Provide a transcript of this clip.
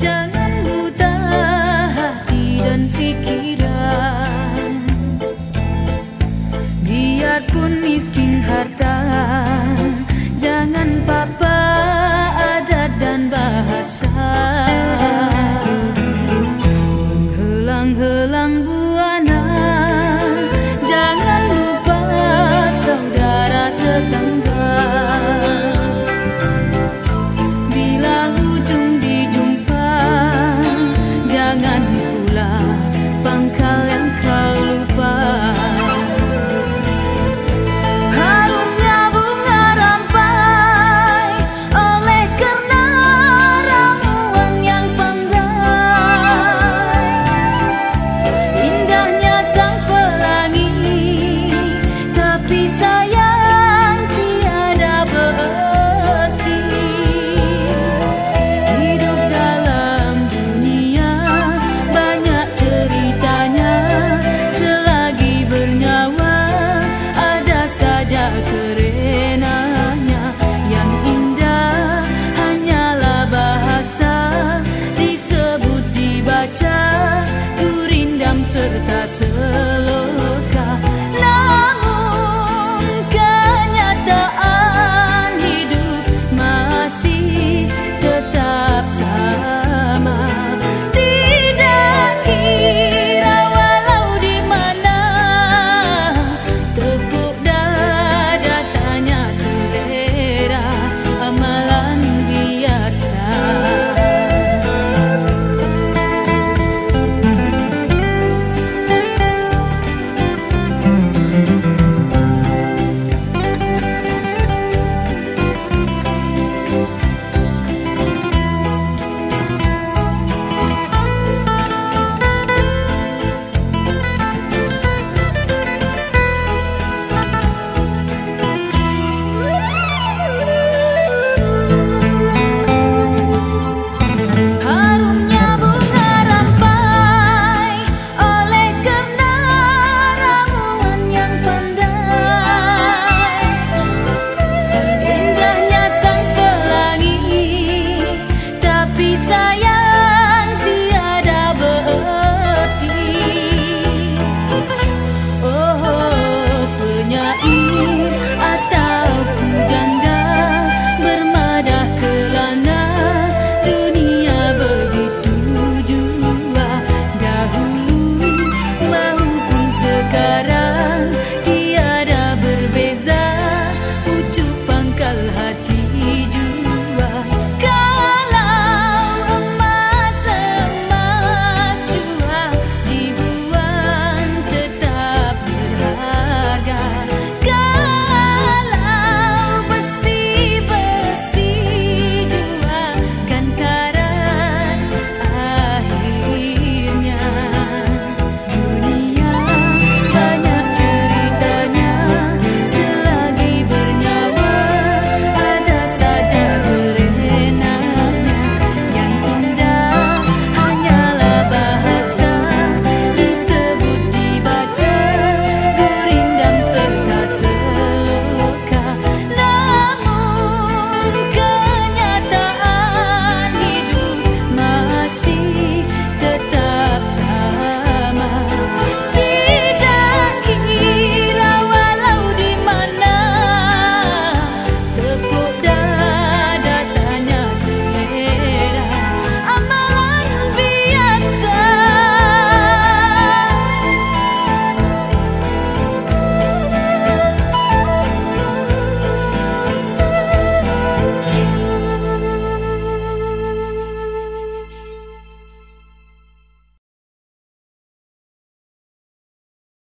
Jangan buta hati dan pikiran. Biarpun miskin harta